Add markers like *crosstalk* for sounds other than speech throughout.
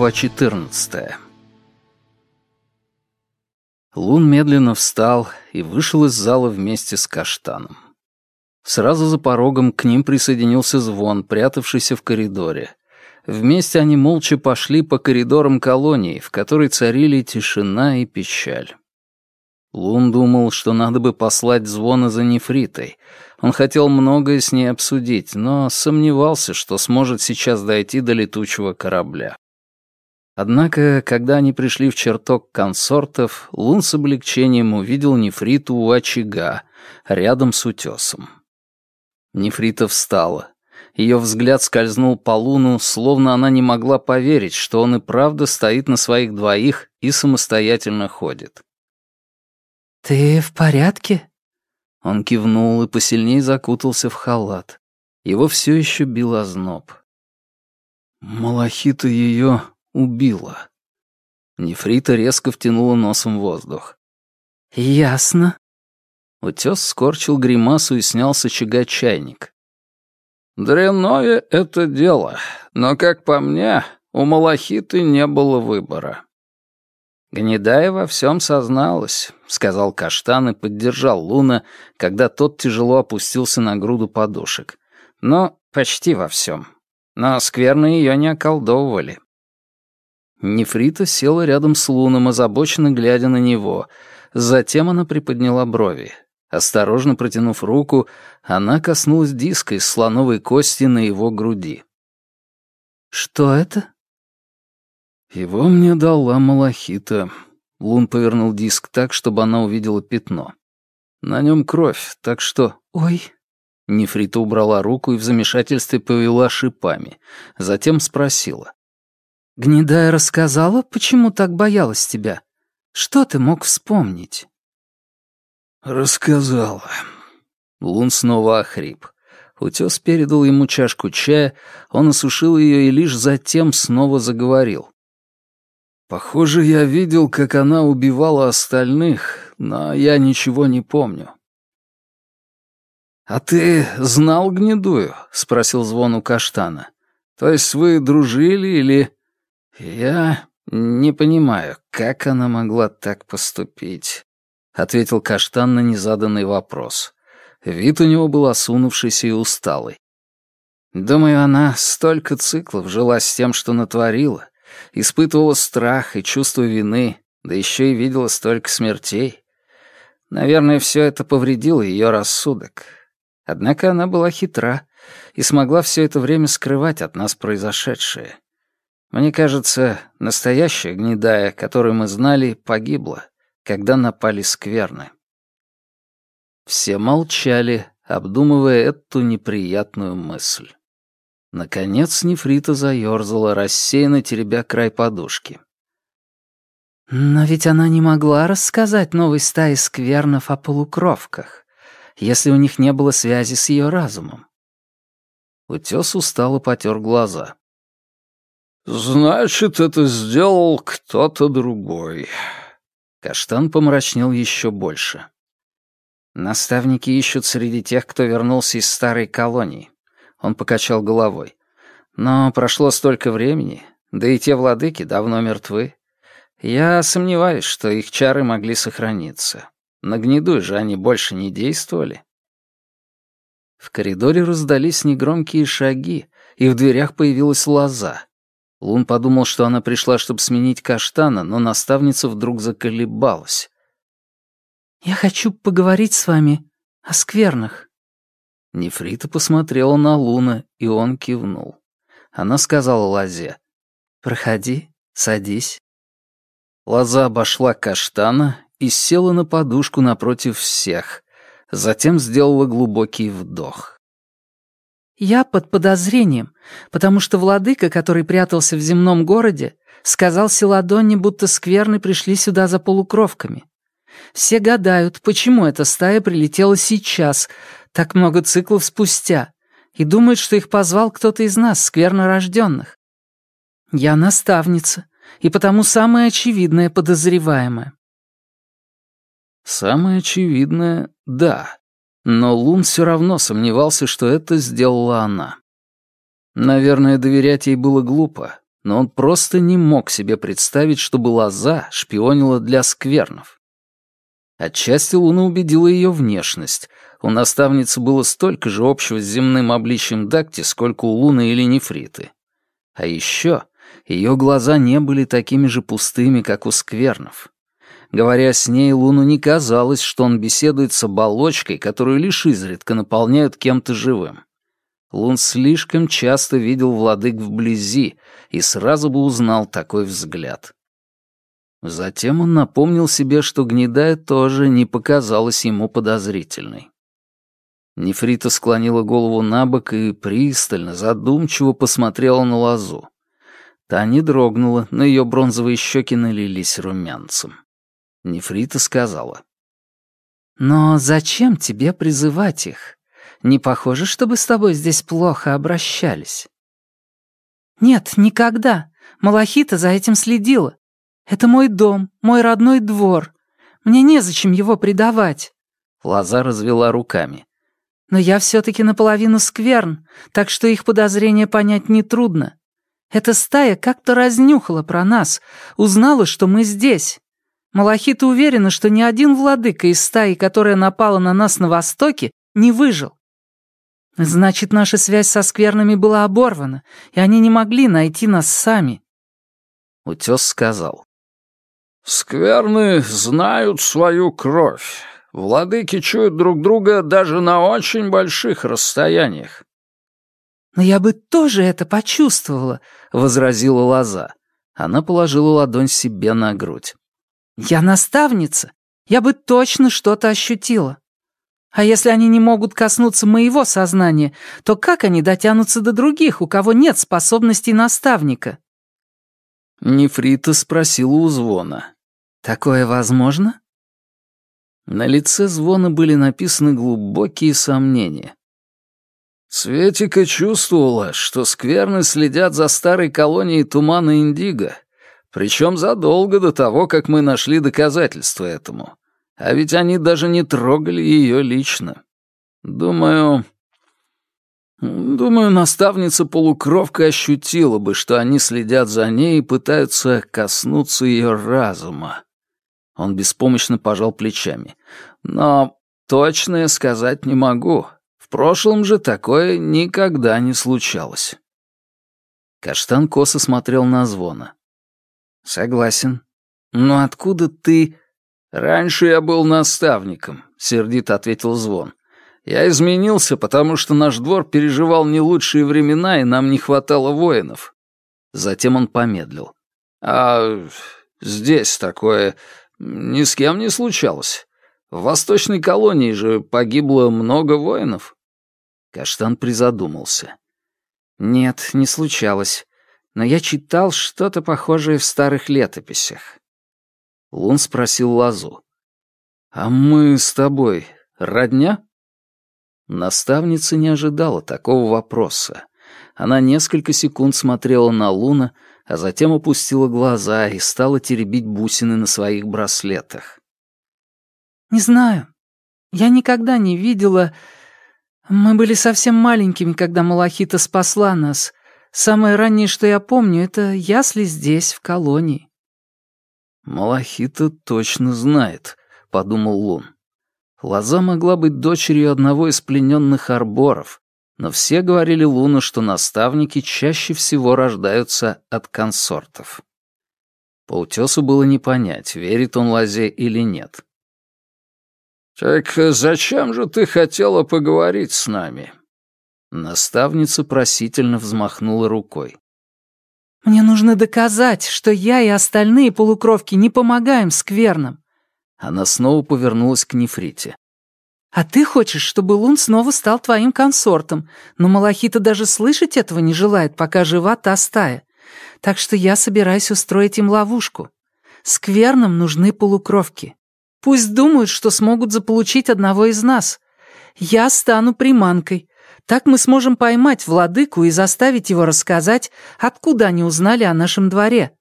Глава 14 Лун медленно встал и вышел из зала вместе с Каштаном. Сразу за порогом к ним присоединился звон, прятавшийся в коридоре. Вместе они молча пошли по коридорам колонии, в которой царили тишина и печаль. Лун думал, что надо бы послать звона за нефритой. Он хотел многое с ней обсудить, но сомневался, что сможет сейчас дойти до летучего корабля. Однако, когда они пришли в чертог консортов, Лун с облегчением увидел нефриту у очага, рядом с утесом. Нефрита встала. Ее взгляд скользнул по Луну, словно она не могла поверить, что он и правда стоит на своих двоих и самостоятельно ходит. «Ты в порядке?» Он кивнул и посильнее закутался в халат. Его все еще бил озноб. Малахита ее убила. Нефрита резко втянула носом воздух. «Ясно». Утес скорчил гримасу и снял с очага чайник. «Дрянное это дело, но, как по мне, у Малахиты не было выбора». «Гнедая во всем созналась», — сказал Каштан и поддержал Луна, когда тот тяжело опустился на груду подушек. «Но почти во всем. Но скверно ее не околдовывали. Нефрита села рядом с Луном, озабоченно глядя на него. Затем она приподняла брови. Осторожно протянув руку, она коснулась диска из слоновой кости на его груди. «Что это?» «Его мне дала Малахита». Лун повернул диск так, чтобы она увидела пятно. «На нем кровь, так что...» «Ой...» Нефрита убрала руку и в замешательстве повела шипами. Затем спросила. Гнедая рассказала, почему так боялась тебя? Что ты мог вспомнить?» «Рассказала». Лун снова охрип. Утес передал ему чашку чая, он осушил ее и лишь затем снова заговорил. «Похоже, я видел, как она убивала остальных, но я ничего не помню». «А ты знал гнедую?» — спросил звон у каштана. «То есть вы дружили или...» «Я не понимаю, как она могла так поступить?» — ответил Каштан на незаданный вопрос. Вид у него был осунувшийся и усталый. «Думаю, она столько циклов жила с тем, что натворила, испытывала страх и чувство вины, да еще и видела столько смертей. Наверное, все это повредило ее рассудок. Однако она была хитра и смогла все это время скрывать от нас произошедшее. Мне кажется, настоящая гнедая, которую мы знали, погибла, когда напали скверны. Все молчали, обдумывая эту неприятную мысль. Наконец нефрита заёрзала, рассеянно теребя край подушки. «Но ведь она не могла рассказать новой стае сквернов о полукровках, если у них не было связи с ее разумом». Утес устало потер глаза. «Значит, это сделал кто-то другой». Каштан помрачнел еще больше. «Наставники ищут среди тех, кто вернулся из старой колонии». Он покачал головой. «Но прошло столько времени, да и те владыки давно мертвы. Я сомневаюсь, что их чары могли сохраниться. На гнедуй же они больше не действовали». В коридоре раздались негромкие шаги, и в дверях появилась лоза. Лун подумал, что она пришла, чтобы сменить каштана, но наставница вдруг заколебалась. «Я хочу поговорить с вами о сквернах». Нефрита посмотрела на Луна, и он кивнул. Она сказала Лозе, «Проходи, садись». Лоза обошла каштана и села на подушку напротив всех, затем сделала глубокий вдох. Я под подозрением, потому что владыка, который прятался в земном городе, сказал Селадонне, будто скверны пришли сюда за полукровками. Все гадают, почему эта стая прилетела сейчас, так много циклов спустя, и думают, что их позвал кто-то из нас, сквернорожденных. Я наставница, и потому самая очевидная подозреваемая. Самое очевидное — да. Но Лун все равно сомневался, что это сделала она. Наверное, доверять ей было глупо, но он просто не мог себе представить, чтобы лоза шпионила для сквернов. Отчасти Луна убедила ее внешность. У наставницы было столько же общего с земным обличием Дакти, сколько у Луны или Нефриты. А еще ее глаза не были такими же пустыми, как у сквернов. Говоря с ней, Луну не казалось, что он беседует с оболочкой, которую лишь изредка наполняют кем-то живым. Лун слишком часто видел владык вблизи и сразу бы узнал такой взгляд. Затем он напомнил себе, что гнедая тоже не показалась ему подозрительной. Нефрита склонила голову на бок и пристально, задумчиво посмотрела на лозу. Та не дрогнула, но ее бронзовые щеки налились румянцем. Нефрита сказала. «Но зачем тебе призывать их? Не похоже, чтобы с тобой здесь плохо обращались». «Нет, никогда. Малахита за этим следила. Это мой дом, мой родной двор. Мне незачем его предавать». Лоза развела руками. «Но я все-таки наполовину скверн, так что их подозрения понять нетрудно. Эта стая как-то разнюхала про нас, узнала, что мы здесь. Малахита уверена, что ни один владыка из стаи, которая напала на нас на востоке, не выжил. Значит, наша связь со скверными была оборвана, и они не могли найти нас сами. Утес сказал. «Скверны знают свою кровь. Владыки чуют друг друга даже на очень больших расстояниях». «Но я бы тоже это почувствовала», — возразила Лоза. Она положила ладонь себе на грудь. Я наставница. Я бы точно что-то ощутила. А если они не могут коснуться моего сознания, то как они дотянутся до других, у кого нет способностей наставника?» Нефрита спросила у Звона. «Такое возможно?» На лице Звона были написаны глубокие сомнения. Светика чувствовала, что скверны следят за старой колонией тумана Индиго причем задолго до того, как мы нашли доказательства этому. А ведь они даже не трогали ее лично. Думаю... Думаю, наставница-полукровка ощутила бы, что они следят за ней и пытаются коснуться ее разума. Он беспомощно пожал плечами. Но точно я сказать не могу. В прошлом же такое никогда не случалось. Каштан косо смотрел на звона. «Согласен. Но откуда ты...» «Раньше я был наставником», — сердито ответил Звон. «Я изменился, потому что наш двор переживал не лучшие времена, и нам не хватало воинов». Затем он помедлил. «А здесь такое ни с кем не случалось. В восточной колонии же погибло много воинов». Каштан призадумался. «Нет, не случалось но я читал что-то похожее в старых летописях. Лун спросил Лазу. «А мы с тобой родня?» Наставница не ожидала такого вопроса. Она несколько секунд смотрела на Луна, а затем опустила глаза и стала теребить бусины на своих браслетах. «Не знаю. Я никогда не видела... Мы были совсем маленькими, когда Малахита спасла нас, Самое раннее, что я помню, это ясли здесь, в колонии». «Малахита точно знает», — подумал Лун. Лоза могла быть дочерью одного из плененных арборов, но все говорили Луну, что наставники чаще всего рождаются от консортов. По утесу было не понять, верит он Лозе или нет. «Так зачем же ты хотела поговорить с нами?» Наставница просительно взмахнула рукой. «Мне нужно доказать, что я и остальные полукровки не помогаем скверным». Она снова повернулась к Нефрите. «А ты хочешь, чтобы Лун снова стал твоим консортом, но Малахита даже слышать этого не желает, пока жива та стая. Так что я собираюсь устроить им ловушку. Скверным нужны полукровки. Пусть думают, что смогут заполучить одного из нас. Я стану приманкой, так мы сможем поймать владыку и заставить его рассказать, откуда они узнали о нашем дворе».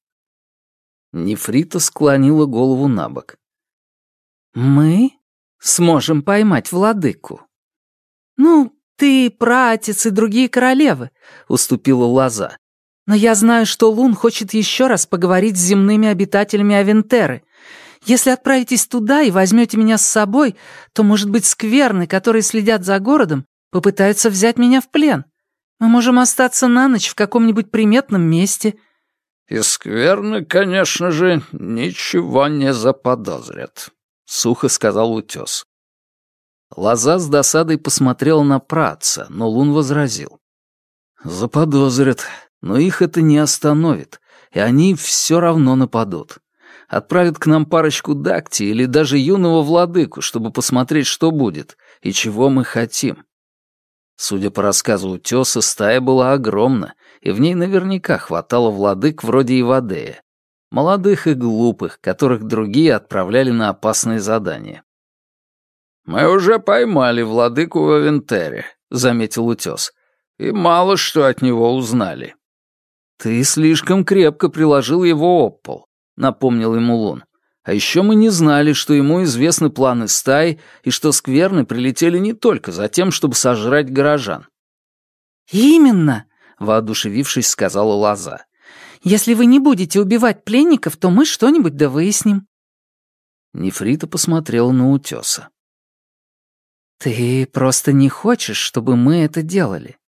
Нефрита склонила голову на бок. «Мы сможем поймать владыку». «Ну, ты, пратец и другие королевы», — уступила Лоза. Но я знаю, что Лун хочет еще раз поговорить с земными обитателями Авентеры. Если отправитесь туда и возьмете меня с собой, то, может быть, скверны, которые следят за городом, попытаются взять меня в плен. Мы можем остаться на ночь в каком-нибудь приметном месте». «И скверны, конечно же, ничего не заподозрят», — сухо сказал утес. Лоза с досадой посмотрела на праца, но Лун возразил. «Заподозрят, но их это не остановит, и они все равно нападут. Отправят к нам парочку дакти или даже юного владыку, чтобы посмотреть, что будет и чего мы хотим. Судя по рассказу утеса, стая была огромна, и в ней наверняка хватало владык вроде Ивадея. Молодых и глупых, которых другие отправляли на опасные задания. «Мы уже поймали владыку в Авентере», — заметил утес. «И мало что от него узнали». «Ты слишком крепко приложил его об пол», — напомнил ему Лун. А еще мы не знали, что ему известны планы стаи и что скверны прилетели не только за тем, чтобы сожрать горожан. «Именно!» — воодушевившись, сказала Лоза. «Если вы не будете убивать пленников, то мы что-нибудь да выясним». Нефрита посмотрела на утеса. «Ты просто не хочешь, чтобы мы это делали?»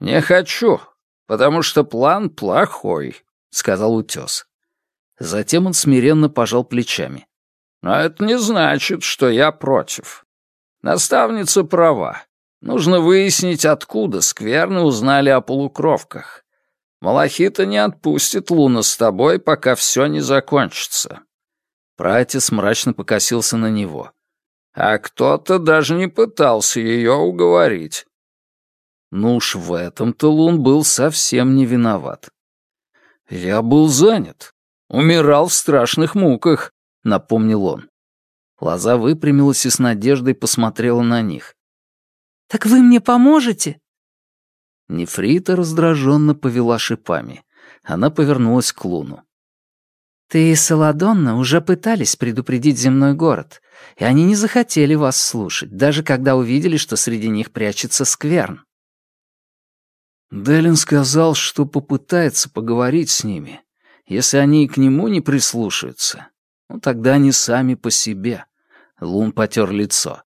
«Не хочу, потому что план плохой», — сказал утес. Затем он смиренно пожал плечами. «Но это не значит, что я против. Наставница права. Нужно выяснить, откуда скверны узнали о полукровках. Малахита не отпустит Луна с тобой, пока все не закончится». Пратис мрачно покосился на него. «А кто-то даже не пытался ее уговорить». Ну уж в этом-то Лун был совсем не виноват. «Я был занят. Умирал в страшных муках», — напомнил он. Лоза выпрямилась и с надеждой посмотрела на них. «Так вы мне поможете?» Нефрита раздраженно повела шипами. Она повернулась к Луну. «Ты и Саладонна уже пытались предупредить земной город, и они не захотели вас слушать, даже когда увидели, что среди них прячется скверн». Делин сказал, что попытается поговорить с ними, если они и к нему не прислушаются, ну тогда они сами по себе. Лун потер лицо.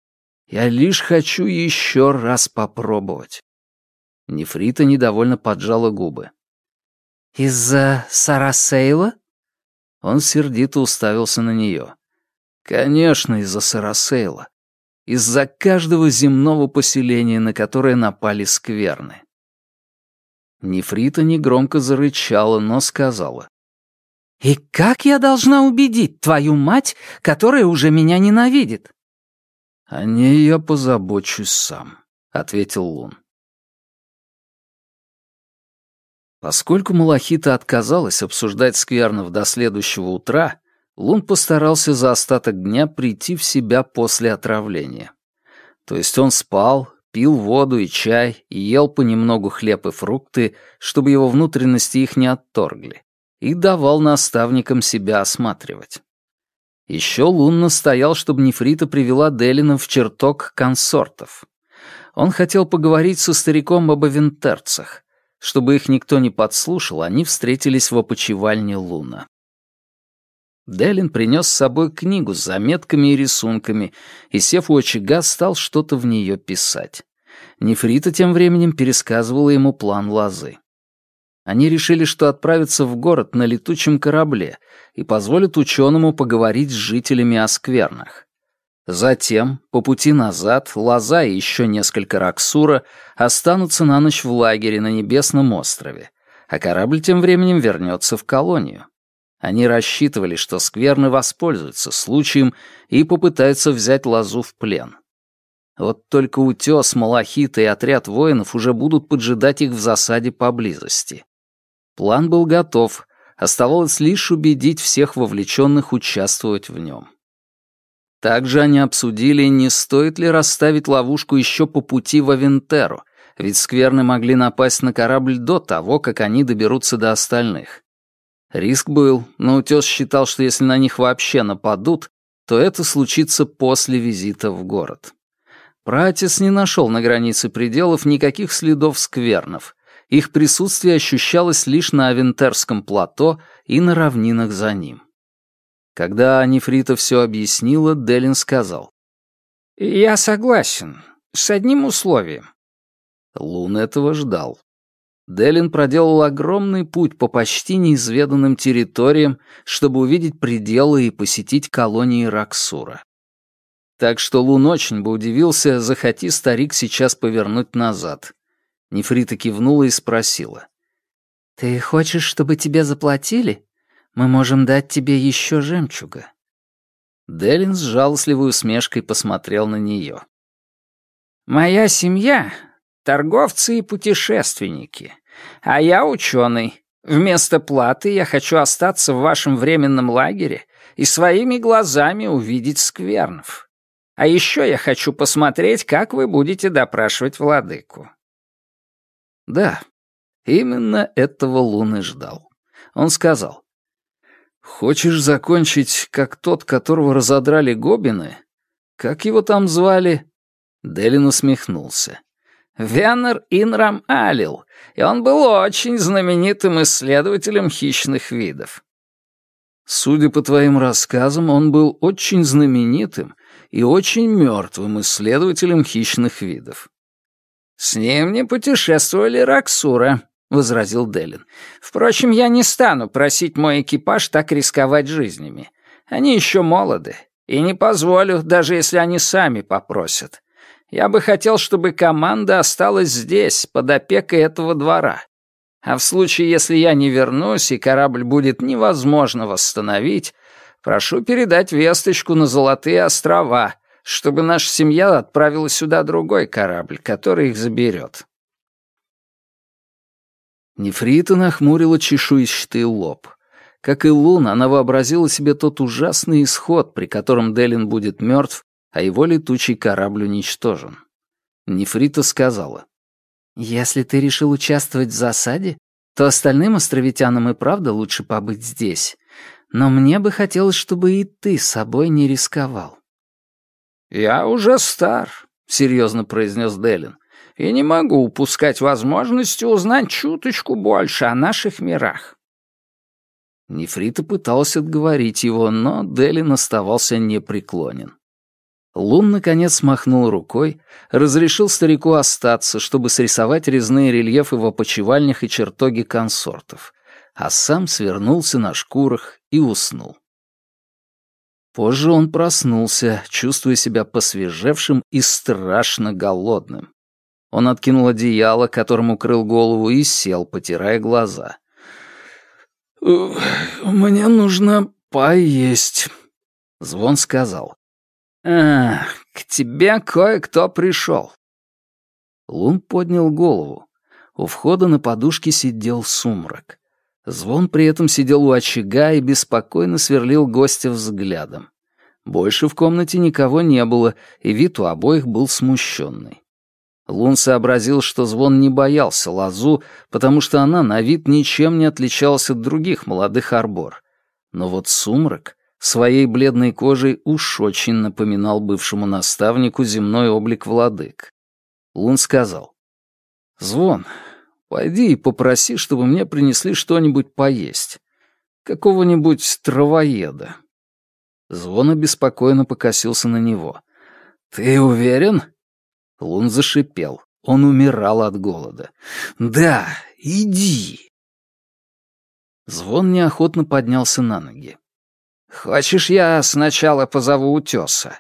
Я лишь хочу еще раз попробовать. Нефрита недовольно поджала губы. «Из-за Сарасейла?» Он сердито уставился на нее. «Конечно, из-за Сарасейла. Из-за каждого земного поселения, на которое напали скверны». Нефрита негромко зарычала, но сказала. «И как я должна убедить твою мать, которая уже меня ненавидит?» «О ней я позабочусь сам», — ответил Лун. Поскольку Малахита отказалась обсуждать сквернов до следующего утра, Лун постарался за остаток дня прийти в себя после отравления. То есть он спал, пил воду и чай и ел понемногу хлеб и фрукты, чтобы его внутренности их не отторгли и давал наставникам себя осматривать. Еще Лун настоял, чтобы Нефрита привела Делина в чертог консортов. Он хотел поговорить со стариком об авентерцах. Чтобы их никто не подслушал, они встретились в опочивальне Луна. Делин принес с собой книгу с заметками и рисунками, и, сев у очага, стал что-то в нее писать. Нефрита тем временем пересказывала ему план лозы. Они решили, что отправятся в город на летучем корабле и позволят ученому поговорить с жителями о сквернах. Затем, по пути назад, Лоза и еще несколько Раксура останутся на ночь в лагере на Небесном острове, а корабль тем временем вернется в колонию. Они рассчитывали, что скверны воспользуются случаем и попытаются взять Лозу в плен. Вот только утес, Малахита и отряд воинов уже будут поджидать их в засаде поблизости. План был готов, оставалось лишь убедить всех вовлеченных участвовать в нем. Также они обсудили, не стоит ли расставить ловушку еще по пути в Авентеру, ведь скверны могли напасть на корабль до того, как они доберутся до остальных. Риск был, но утес считал, что если на них вообще нападут, то это случится после визита в город. Пратис не нашел на границе пределов никаких следов сквернов, Их присутствие ощущалось лишь на Авентерском плато и на равнинах за ним. Когда Нефрита все объяснила, Делин сказал. «Я согласен. С одним условием». Лун этого ждал. Делин проделал огромный путь по почти неизведанным территориям, чтобы увидеть пределы и посетить колонии Раксура. Так что Лун очень бы удивился, захоти старик сейчас повернуть назад. Нефрита кивнула и спросила. «Ты хочешь, чтобы тебе заплатили? Мы можем дать тебе еще жемчуга». Делин с жалостливой усмешкой посмотрел на нее. «Моя семья торговцы и путешественники. А я ученый. Вместо платы я хочу остаться в вашем временном лагере и своими глазами увидеть сквернов. А еще я хочу посмотреть, как вы будете допрашивать владыку». Да, именно этого Лун и ждал. Он сказал, «Хочешь закончить, как тот, которого разодрали гобины? Как его там звали?» Делин усмехнулся. Венер Инрам Алил, и он был очень знаменитым исследователем хищных видов. Судя по твоим рассказам, он был очень знаменитым и очень мертвым исследователем хищных видов. «С ним не путешествовали Раксура», — возразил Делин. «Впрочем, я не стану просить мой экипаж так рисковать жизнями. Они еще молоды, и не позволю, даже если они сами попросят. Я бы хотел, чтобы команда осталась здесь, под опекой этого двора. А в случае, если я не вернусь и корабль будет невозможно восстановить, прошу передать весточку на Золотые острова, чтобы наша семья отправила сюда другой корабль, который их заберет». Нефрита нахмурила чешуйчатый лоб. Как и Луна, она вообразила себе тот ужасный исход, при котором Делин будет мертв, а его летучий корабль уничтожен. Нефрита сказала. «Если ты решил участвовать в засаде, то остальным островитянам и правда лучше побыть здесь. Но мне бы хотелось, чтобы и ты собой не рисковал». «Я уже стар», — серьезно произнес Делин, «и не могу упускать возможности узнать чуточку больше о наших мирах». Нефрита пыталась отговорить его, но Делин оставался непреклонен. Лун, наконец, махнул рукой, разрешил старику остаться, чтобы срисовать резные рельефы в опочивальнях и чертоги консортов, а сам свернулся на шкурах и уснул. Позже он проснулся, чувствуя себя посвежевшим и страшно голодным. Он откинул одеяло, которым укрыл голову, и сел, потирая глаза. «Мне нужно поесть», — Звон сказал. «А, к тебе кое-кто пришел». Лун поднял голову. У входа на подушке сидел сумрак. Звон при этом сидел у очага и беспокойно сверлил гостя взглядом. Больше в комнате никого не было, и вид у обоих был смущенный. Лун сообразил, что Звон не боялся Лазу, потому что она на вид ничем не отличалась от других молодых арбор. Но вот сумрак своей бледной кожей уж очень напоминал бывшему наставнику земной облик владык. Лун сказал, «Звон, пойди и попроси, чтобы мне принесли что-нибудь поесть. Какого-нибудь травоеда». Звон обеспокоенно покосился на него. «Ты уверен?» Лун зашипел. Он умирал от голода. «Да, иди!» Звон неохотно поднялся на ноги. «Хочешь, я сначала позову утеса?»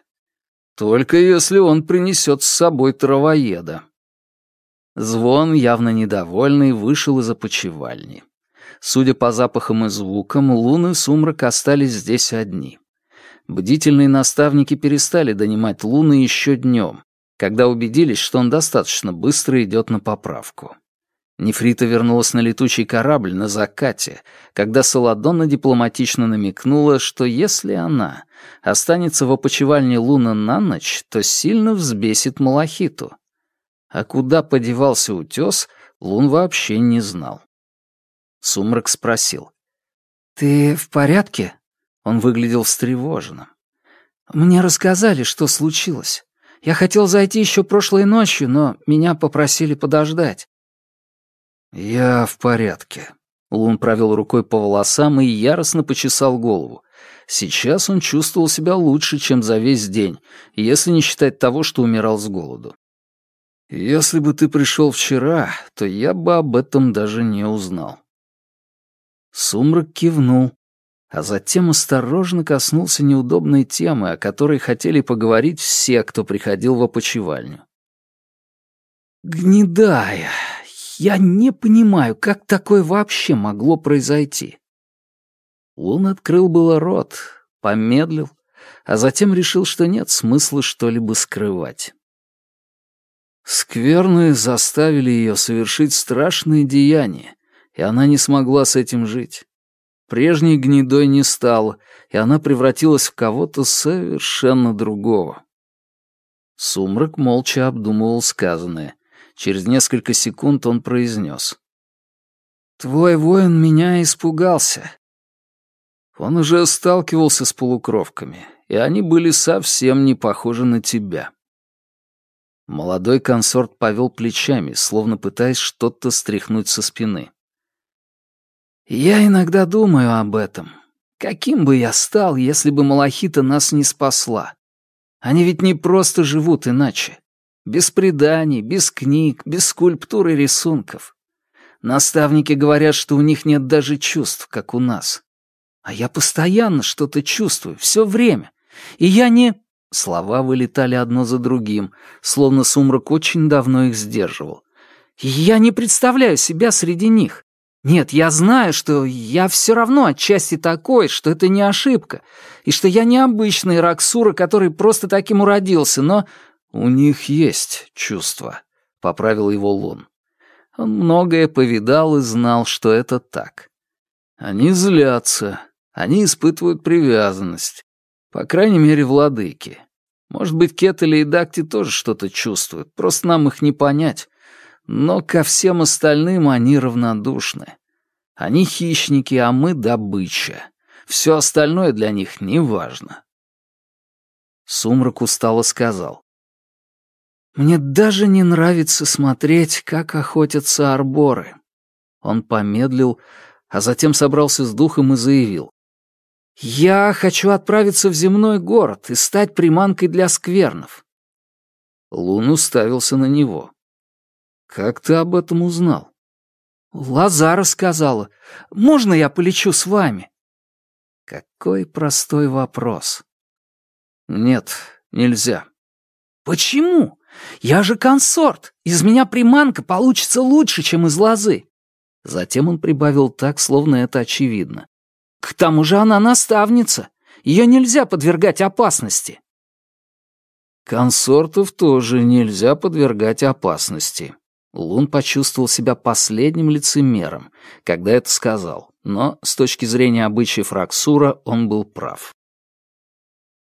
«Только если он принесет с собой травоеда». Звон, явно недовольный, вышел из опочивальни. Судя по запахам и звукам, луны сумрак остались здесь одни. Бдительные наставники перестали донимать луны еще днем, когда убедились, что он достаточно быстро идет на поправку. Нефрита вернулась на летучий корабль на закате, когда Саладонна дипломатично намекнула, что если она останется в опочивальне Луна на ночь, то сильно взбесит Малахиту. А куда подевался утес, Лун вообще не знал. Сумрак спросил. «Ты в порядке?» Он выглядел встревоженным. «Мне рассказали, что случилось. Я хотел зайти еще прошлой ночью, но меня попросили подождать. «Я в порядке». Лун провел рукой по волосам и яростно почесал голову. Сейчас он чувствовал себя лучше, чем за весь день, если не считать того, что умирал с голоду. «Если бы ты пришел вчера, то я бы об этом даже не узнал». Сумрак кивнул, а затем осторожно коснулся неудобной темы, о которой хотели поговорить все, кто приходил в опочивальню. «Гнедая, я не понимаю, как такое вообще могло произойти. Лун открыл было рот, помедлил, а затем решил, что нет смысла что-либо скрывать. Скверные заставили ее совершить страшные деяния, и она не смогла с этим жить. Прежней гнедой не стала, и она превратилась в кого-то совершенно другого. Сумрак молча обдумывал сказанное. Через несколько секунд он произнес. «Твой воин меня испугался. Он уже сталкивался с полукровками, и они были совсем не похожи на тебя». Молодой консорт повел плечами, словно пытаясь что-то стряхнуть со спины. «Я иногда думаю об этом. Каким бы я стал, если бы Малахита нас не спасла? Они ведь не просто живут иначе. Без преданий, без книг, без скульптур и рисунков. Наставники говорят, что у них нет даже чувств, как у нас. А я постоянно что-то чувствую, все время. И я не... Слова вылетали одно за другим, словно сумрак очень давно их сдерживал. Я не представляю себя среди них. Нет, я знаю, что я все равно отчасти такой, что это не ошибка, и что я не обычный Раксура, который просто таким уродился, но «У них есть чувства», — поправил его Лун. Он многое повидал и знал, что это так. Они злятся, они испытывают привязанность. По крайней мере, владыки. Может быть, Кетели и Дакти тоже что-то чувствуют, просто нам их не понять. Но ко всем остальным они равнодушны. Они хищники, а мы добыча. Все остальное для них не важно. Сумрак устало сказал. Мне даже не нравится смотреть, как охотятся арборы. Он помедлил, а затем собрался с духом и заявил. «Я хочу отправиться в земной город и стать приманкой для сквернов». Лун уставился на него. «Как ты об этом узнал?» «Лазара сказала. Можно я полечу с вами?» Какой простой вопрос. «Нет, нельзя». «Почему? Я же консорт. Из меня приманка получится лучше, чем из лозы. Затем он прибавил так, словно это очевидно. К тому же она наставница. Ее нельзя подвергать опасности. Консортов тоже нельзя подвергать опасности. Лун почувствовал себя последним лицемером, когда это сказал, но с точки зрения обычаев Раксура он был прав.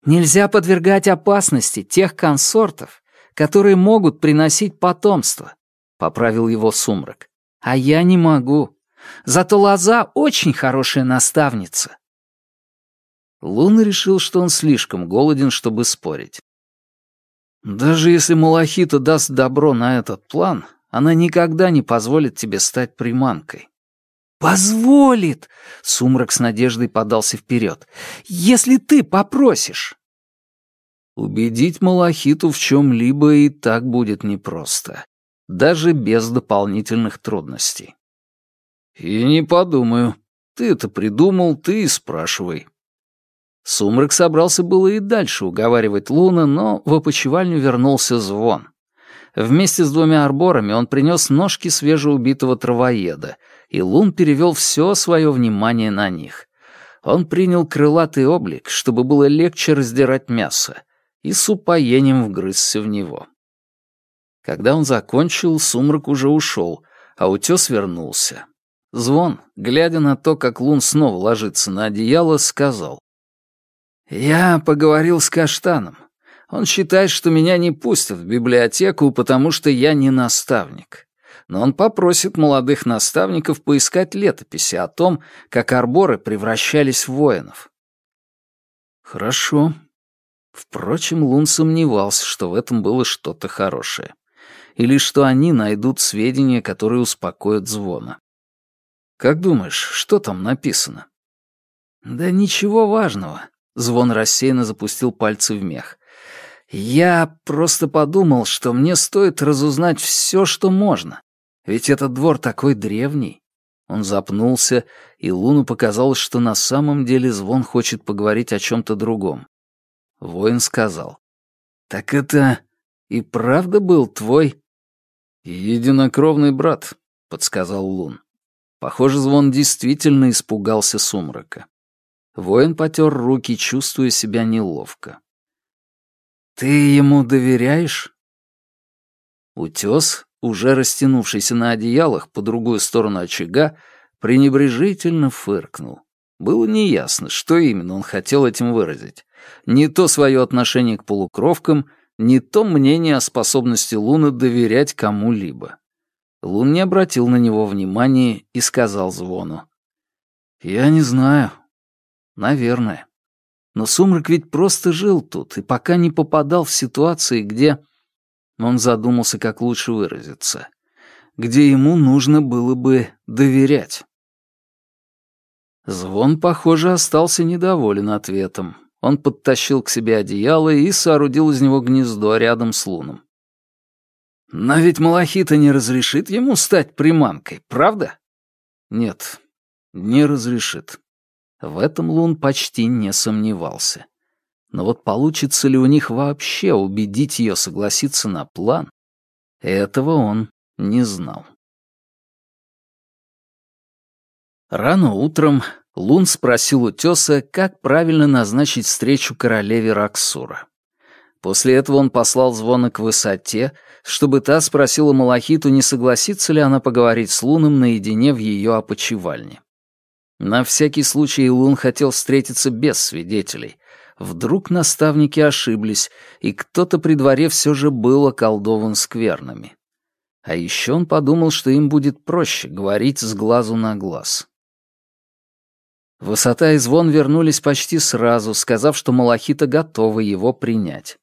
Нельзя подвергать опасности тех консортов, которые могут приносить потомство», — поправил его сумрак. «А я не могу. Зато Лоза очень хорошая наставница». Лун решил, что он слишком голоден, чтобы спорить. «Даже если Малахита даст добро на этот план, она никогда не позволит тебе стать приманкой». «Позволит!» — Сумрак с надеждой подался вперед. «Если ты попросишь!» Убедить Малахиту в чем-либо и так будет непросто, даже без дополнительных трудностей. И не подумаю. Ты это придумал, ты и спрашивай. Сумрак собрался было и дальше уговаривать Луна, но в опочивальню вернулся звон. Вместе с двумя арборами он принес ножки свежеубитого травоеда, и Лун перевел все свое внимание на них. Он принял крылатый облик, чтобы было легче раздирать мясо, и с упоением вгрызся в него. Когда он закончил, сумрак уже ушел, а утес вернулся. Звон, глядя на то, как Лун снова ложится на одеяло, сказал. «Я поговорил с Каштаном. Он считает, что меня не пустят в библиотеку, потому что я не наставник. Но он попросит молодых наставников поискать летописи о том, как арборы превращались в воинов». «Хорошо», Впрочем, Лун сомневался, что в этом было что-то хорошее. или что они найдут сведения, которые успокоят звона. «Как думаешь, что там написано?» «Да ничего важного», — звон рассеянно запустил пальцы в мех. «Я просто подумал, что мне стоит разузнать все, что можно. Ведь этот двор такой древний». Он запнулся, и Луну показалось, что на самом деле звон хочет поговорить о чем-то другом. Воин сказал. «Так это и правда был твой...» «Единокровный брат», — подсказал Лун. Похоже, звон действительно испугался сумрака. Воин потер руки, чувствуя себя неловко. «Ты ему доверяешь?» Утес, уже растянувшийся на одеялах по другую сторону очага, пренебрежительно фыркнул. Было неясно, что именно он хотел этим выразить. Не то свое отношение к полукровкам, не то мнение о способности Луны доверять кому-либо. Лун не обратил на него внимания и сказал звону. «Я не знаю. Наверное. Но Сумрак ведь просто жил тут и пока не попадал в ситуации, где...» Он задумался, как лучше выразиться. «Где ему нужно было бы доверять». Звон, похоже, остался недоволен ответом. Он подтащил к себе одеяло и соорудил из него гнездо рядом с Луном. «Но ведь Малахита не разрешит ему стать приманкой, правда?» «Нет, не разрешит». В этом Лун почти не сомневался. Но вот получится ли у них вообще убедить ее согласиться на план, этого он не знал. Рано утром Лун спросил у Тёса, как правильно назначить встречу королеве Раксура. После этого он послал звона к высоте, чтобы та спросила Малахиту, не согласится ли она поговорить с Луном наедине в ее опочивальне. На всякий случай Лун хотел встретиться без свидетелей. Вдруг наставники ошиблись, и кто-то при дворе все же был околдован скверными. А еще он подумал, что им будет проще говорить с глазу на глаз. Высота и звон вернулись почти сразу, сказав, что Малахита готова его принять.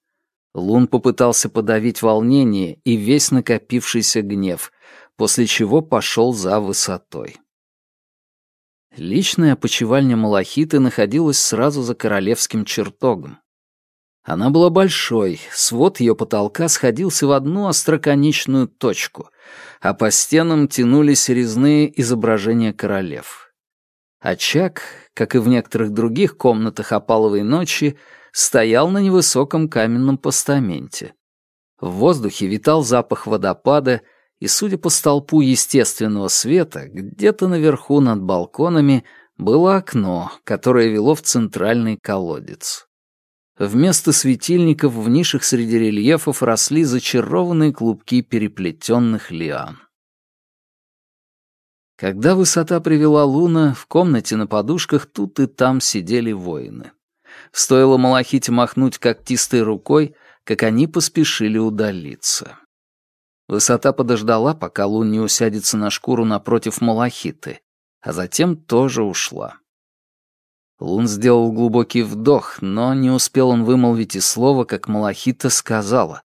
Лун попытался подавить волнение и весь накопившийся гнев, после чего пошел за высотой. Личная опочивальня Малахиты находилась сразу за королевским чертогом. Она была большой, свод ее потолка сходился в одну остроконечную точку, а по стенам тянулись резные изображения королев. Очаг, как и в некоторых других комнатах опаловой ночи, стоял на невысоком каменном постаменте. В воздухе витал запах водопада, и, судя по столпу естественного света, где-то наверху над балконами было окно, которое вело в центральный колодец. Вместо светильников в нишах среди рельефов росли зачарованные клубки переплетенных лиан. Когда высота привела Луна, в комнате на подушках тут и там сидели воины. Стоило Малахите махнуть когтистой рукой, как они поспешили удалиться. Высота подождала, пока Лун не усядется на шкуру напротив Малахиты, а затем тоже ушла. Лун сделал глубокий вдох, но не успел он вымолвить и слова, как Малахита сказала.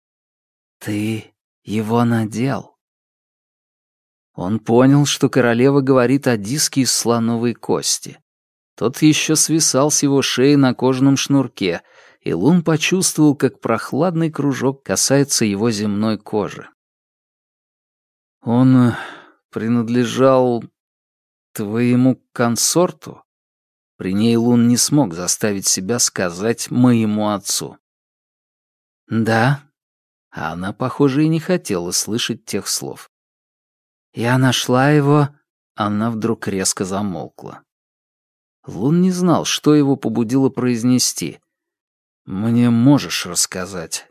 «Ты его надел». Он понял, что королева говорит о диске из слоновой кости. Тот еще свисал с его шеи на кожаном шнурке, и Лун почувствовал, как прохладный кружок касается его земной кожи. «Он э, принадлежал твоему консорту?» При ней Лун не смог заставить себя сказать «моему отцу». «Да». А она, похоже, и не хотела слышать тех слов. «Я нашла его...» Она вдруг резко замолкла. Лун не знал, что его побудило произнести. «Мне можешь рассказать?»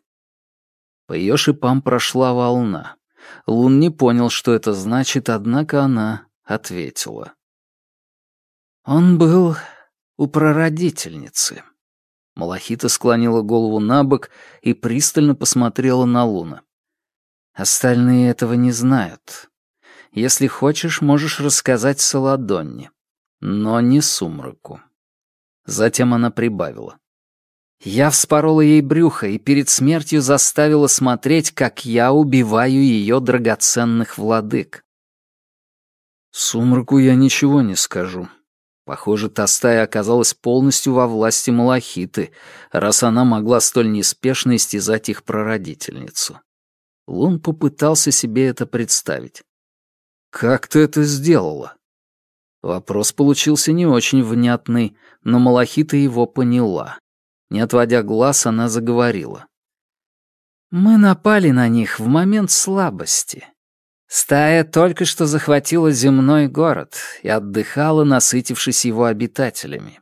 По ее шипам прошла волна. Лун не понял, что это значит, однако она ответила. «Он был у прародительницы». Малахита склонила голову на бок и пристально посмотрела на Луна. «Остальные этого не знают. Если хочешь, можешь рассказать Саладонне, но не Сумраку». Затем она прибавила. Я вспорола ей брюхо и перед смертью заставила смотреть, как я убиваю ее драгоценных владык. Сумраку я ничего не скажу. Похоже, та стая оказалась полностью во власти Малахиты, раз она могла столь неспешно истязать их прародительницу. Лун попытался себе это представить. «Как ты это сделала?» Вопрос получился не очень внятный, но Малахита его поняла. Не отводя глаз, она заговорила. «Мы напали на них в момент слабости. Стая только что захватила земной город и отдыхала, насытившись его обитателями.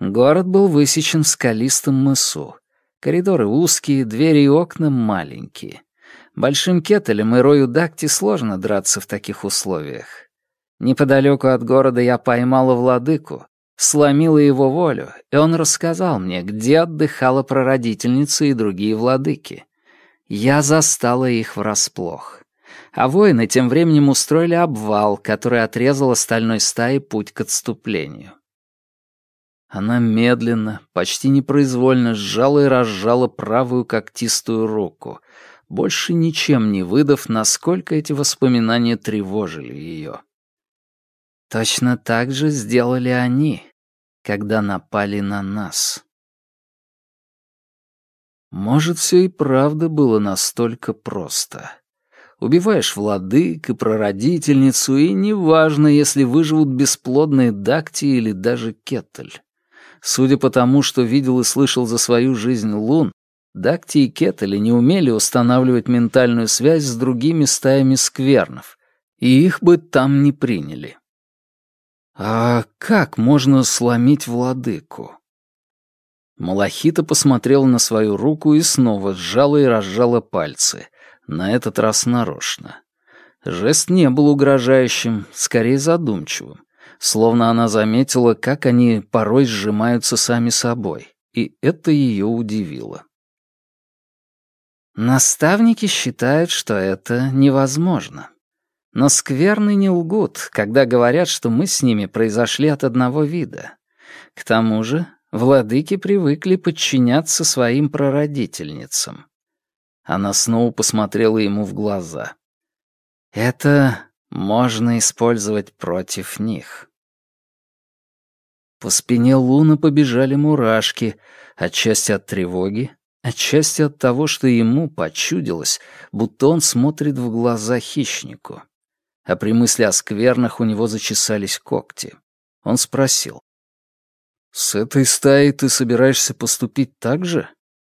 Город был высечен в скалистом мысу. Коридоры узкие, двери и окна маленькие. Большим кетелем и рою дакти сложно драться в таких условиях. Неподалеку от города я поймала владыку, сломила его волю, и он рассказал мне, где отдыхала прародительница и другие владыки. Я застала их врасплох. А воины тем временем устроили обвал, который отрезал остальной стае путь к отступлению. Она медленно, почти непроизвольно сжала и разжала правую когтистую руку, больше ничем не выдав, насколько эти воспоминания тревожили ее. Точно так же сделали они, когда напали на нас. Может, все и правда было настолько просто. Убиваешь владык и прародительницу, и неважно, если выживут бесплодные дакти или даже кетель. Судя по тому, что видел и слышал за свою жизнь Лун, дакти и кетели не умели устанавливать ментальную связь с другими стаями сквернов, и их бы там не приняли. А как можно сломить владыку? Малахита посмотрела на свою руку и снова сжала и разжала пальцы, на этот раз нарочно. Жест не был угрожающим, скорее задумчивым, словно она заметила, как они порой сжимаются сами собой, и это ее удивило. Наставники считают, что это невозможно. Но скверны не лгут, когда говорят, что мы с ними произошли от одного вида. К тому же владыки привыкли подчиняться своим прародительницам. Она снова посмотрела ему в глаза. Это можно использовать против них. По спине Луны побежали мурашки, отчасти от тревоги, отчасти от того, что ему почудилось, будто он смотрит в глаза хищнику а при мысли о сквернах у него зачесались когти. Он спросил. «С этой стаей ты собираешься поступить так же?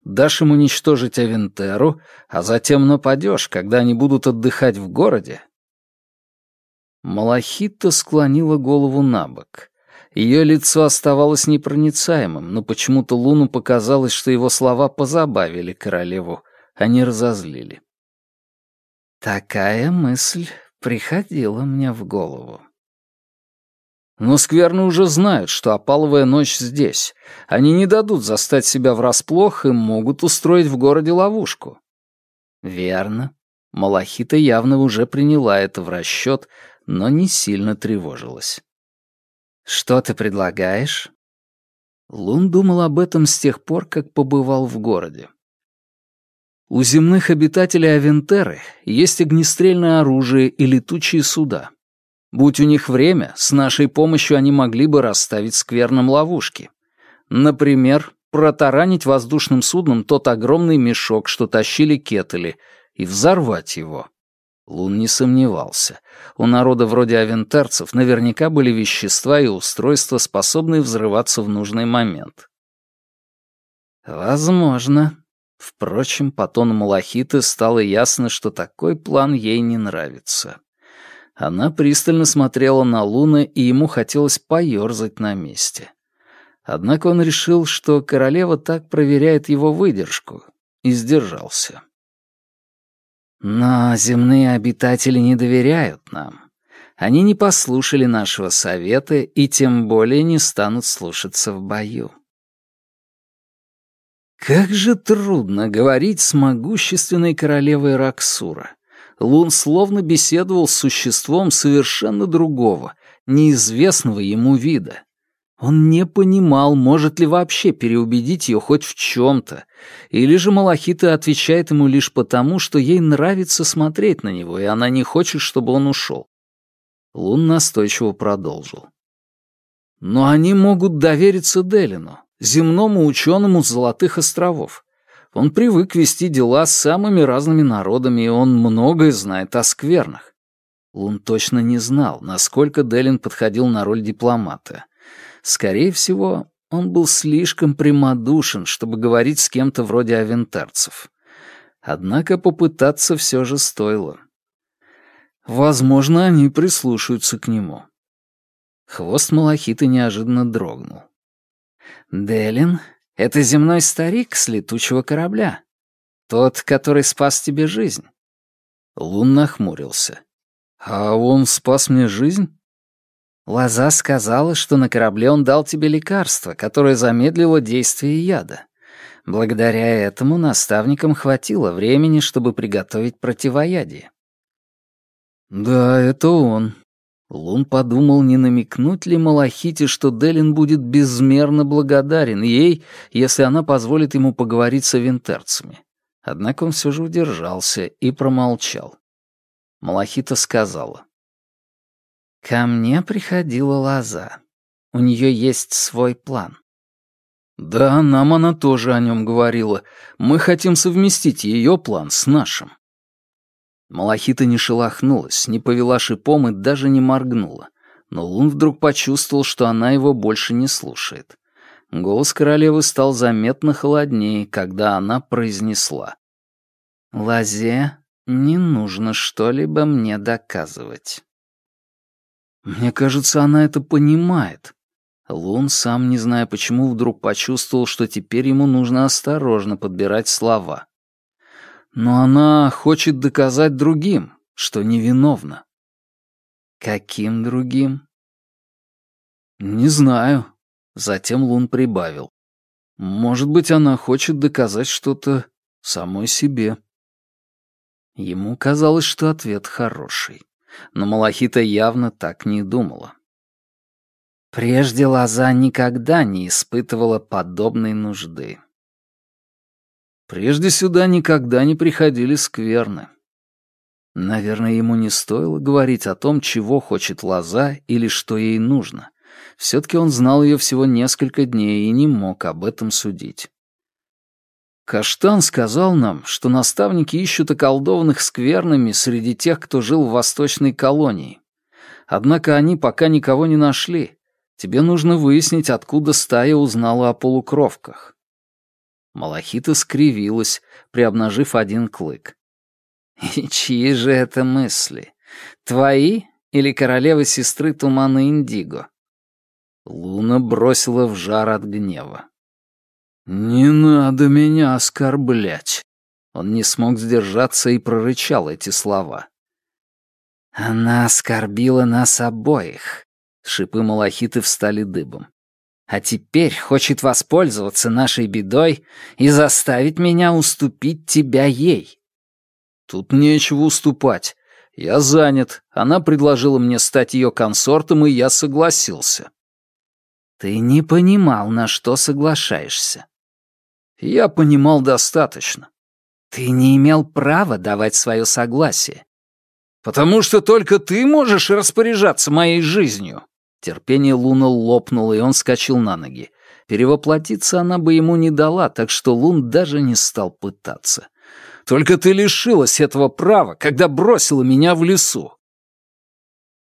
Дашь им уничтожить Авентеру, а затем нападешь, когда они будут отдыхать в городе?» Малахита склонила голову на бок. Ее лицо оставалось непроницаемым, но почему-то Луну показалось, что его слова позабавили королеву, а не разозлили. «Такая мысль приходило мне в голову. Но скверны уже знают, что опаловая ночь здесь. Они не дадут застать себя врасплох и могут устроить в городе ловушку. Верно. Малахита явно уже приняла это в расчет, но не сильно тревожилась. «Что ты предлагаешь?» Лун думал об этом с тех пор, как побывал в городе. У земных обитателей Авентеры есть огнестрельное оружие и летучие суда. Будь у них время, с нашей помощью они могли бы расставить скверным ловушки. Например, протаранить воздушным судном тот огромный мешок, что тащили кетели, и взорвать его. Лун не сомневался. У народа вроде авентерцев наверняка были вещества и устройства, способные взрываться в нужный момент. «Возможно», Впрочем, по тону Малахиты стало ясно, что такой план ей не нравится. Она пристально смотрела на Луна, и ему хотелось поёрзать на месте. Однако он решил, что королева так проверяет его выдержку, и сдержался. Но земные обитатели не доверяют нам. Они не послушали нашего совета и тем более не станут слушаться в бою. Как же трудно говорить с могущественной королевой Раксура. Лун словно беседовал с существом совершенно другого, неизвестного ему вида. Он не понимал, может ли вообще переубедить ее хоть в чем-то, или же Малахита отвечает ему лишь потому, что ей нравится смотреть на него, и она не хочет, чтобы он ушел. Лун настойчиво продолжил. Но они могут довериться Делину, земному ученому с Золотых островов. Он привык вести дела с самыми разными народами, и он многое знает о сквернах. Лун точно не знал, насколько Делин подходил на роль дипломата. Скорее всего, он был слишком прямодушен, чтобы говорить с кем-то вроде авентарцев. Однако попытаться все же стоило. Возможно, они прислушаются к нему. Хвост Малахита неожиданно дрогнул. «Делин — это земной старик с летучего корабля. Тот, который спас тебе жизнь». Лун нахмурился. «А он спас мне жизнь?» Лоза сказала, что на корабле он дал тебе лекарство, которое замедлило действие яда. Благодаря этому наставникам хватило времени, чтобы приготовить противоядие. Да, это он. Лун подумал, не намекнуть ли Малахите, что Делин будет безмерно благодарен ей, если она позволит ему поговорить с авентерцами. Однако он все же удержался и промолчал. Малахита сказала. Ко мне приходила Лоза. У нее есть свой план. Да, нам она тоже о нем говорила. Мы хотим совместить ее план с нашим. Малахита не шелохнулась, не повела шипом и даже не моргнула. Но Лун вдруг почувствовал, что она его больше не слушает. Голос королевы стал заметно холоднее, когда она произнесла. «Лазе, не нужно что-либо мне доказывать». Мне кажется, она это понимает. Лун, сам не зная почему, вдруг почувствовал, что теперь ему нужно осторожно подбирать слова. Но она хочет доказать другим, что невиновна. Каким другим? Не знаю. Затем Лун прибавил. Может быть, она хочет доказать что-то самой себе. Ему казалось, что ответ хороший но Малахита явно так не думала. Прежде Лоза никогда не испытывала подобной нужды. Прежде сюда никогда не приходили скверны. Наверное, ему не стоило говорить о том, чего хочет Лоза или что ей нужно. Все-таки он знал ее всего несколько дней и не мог об этом судить. Каштан сказал нам, что наставники ищут околдованных скверными среди тех, кто жил в восточной колонии. Однако они пока никого не нашли. Тебе нужно выяснить, откуда стая узнала о полукровках. Малахита скривилась, приобнажив один клык. *laughs* «И чьи же это мысли? Твои или королевы сестры Тумана Индиго?» Луна бросила в жар от гнева. «Не надо меня оскорблять!» Он не смог сдержаться и прорычал эти слова. «Она оскорбила нас обоих», — шипы малахиты встали дыбом. «А теперь хочет воспользоваться нашей бедой и заставить меня уступить тебя ей». «Тут нечего уступать. Я занят. Она предложила мне стать ее консортом, и я согласился». «Ты не понимал, на что соглашаешься. Я понимал достаточно. Ты не имел права давать свое согласие. Потому что только ты можешь распоряжаться моей жизнью. Терпение Луна лопнуло, и он скачал на ноги. Перевоплотиться она бы ему не дала, так что Лун даже не стал пытаться. Только ты лишилась этого права, когда бросила меня в лесу.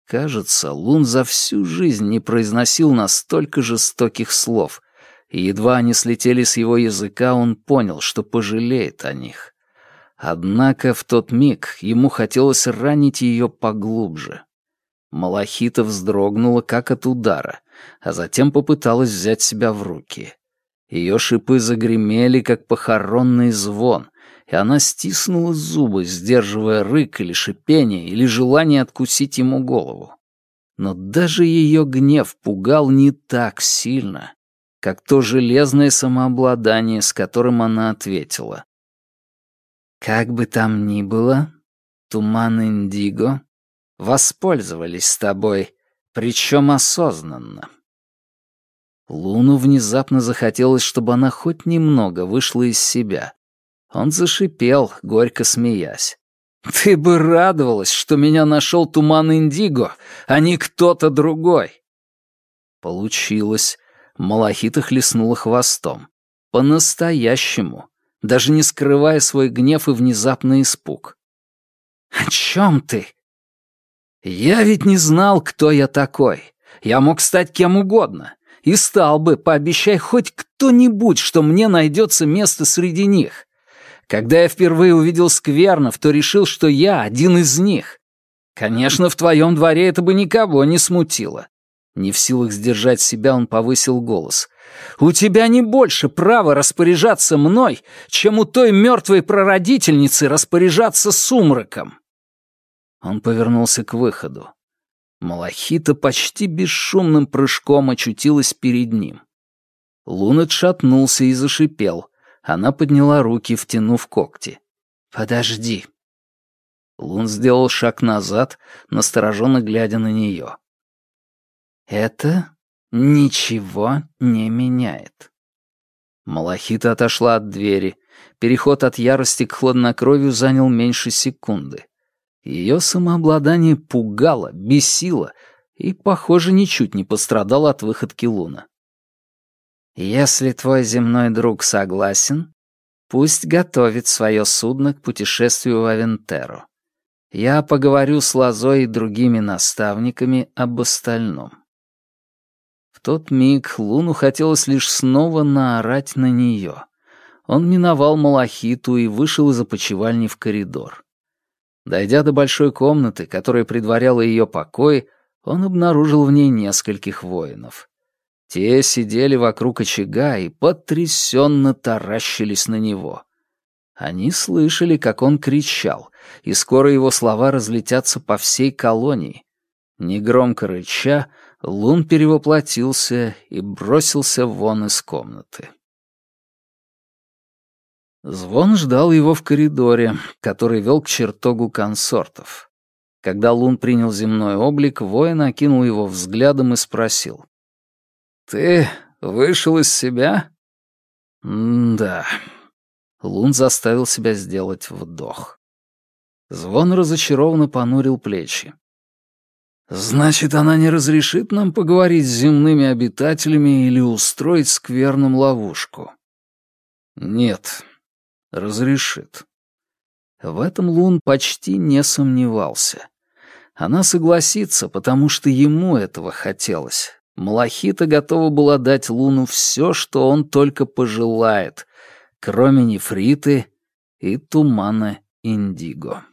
Кажется, Лун за всю жизнь не произносил настолько жестоких слов, и едва они слетели с его языка, он понял, что пожалеет о них. Однако в тот миг ему хотелось ранить ее поглубже. Малахита вздрогнула, как от удара, а затем попыталась взять себя в руки. Ее шипы загремели, как похоронный звон, и она стиснула зубы, сдерживая рык или шипение, или желание откусить ему голову. Но даже ее гнев пугал не так сильно, как то железное самообладание, с которым она ответила. «Как бы там ни было, туман Индиго воспользовались тобой, причем осознанно. Луну внезапно захотелось, чтобы она хоть немного вышла из себя. Он зашипел, горько смеясь. «Ты бы радовалась, что меня нашел туман Индиго, а не кто-то другой!» Получилось. Малахита хлестнула хвостом. По-настоящему, даже не скрывая свой гнев и внезапный испуг. «О чем ты?» «Я ведь не знал, кто я такой. Я мог стать кем угодно. И стал бы, пообещай хоть кто-нибудь, что мне найдется место среди них. Когда я впервые увидел сквернов, то решил, что я один из них. Конечно, в твоем дворе это бы никого не смутило. Не в силах сдержать себя, он повысил голос. «У тебя не больше права распоряжаться мной, чем у той мертвой прародительницы распоряжаться сумраком!» Он повернулся к выходу. Малахита почти бесшумным прыжком очутилась перед ним. Лун отшатнулся и зашипел. Она подняла руки, втянув когти. «Подожди». Лун сделал шаг назад, настороженно глядя на нее. Это ничего не меняет. Малахита отошла от двери. Переход от ярости к хладнокровию занял меньше секунды. Ее самообладание пугало, бесило и, похоже, ничуть не пострадало от выходки Луна. «Если твой земной друг согласен, пусть готовит свое судно к путешествию в Авентеру. Я поговорю с Лозой и другими наставниками об остальном». В тот миг Луну хотелось лишь снова наорать на нее. Он миновал Малахиту и вышел из опочивальни в коридор. Дойдя до большой комнаты, которая предваряла ее покой, он обнаружил в ней нескольких воинов. Те сидели вокруг очага и потрясенно таращились на него. Они слышали, как он кричал, и скоро его слова разлетятся по всей колонии. Негромко рыча, Лун перевоплотился и бросился вон из комнаты. Звон ждал его в коридоре, который вел к чертогу консортов. Когда Лун принял земной облик, воин окинул его взглядом и спросил. «Ты вышел из себя?» «Да». Лун заставил себя сделать вдох. Звон разочарованно понурил плечи. Значит, она не разрешит нам поговорить с земными обитателями или устроить скверным ловушку? Нет, разрешит. В этом Лун почти не сомневался. Она согласится, потому что ему этого хотелось. Малахита готова была дать Луну все, что он только пожелает, кроме нефриты и тумана Индиго.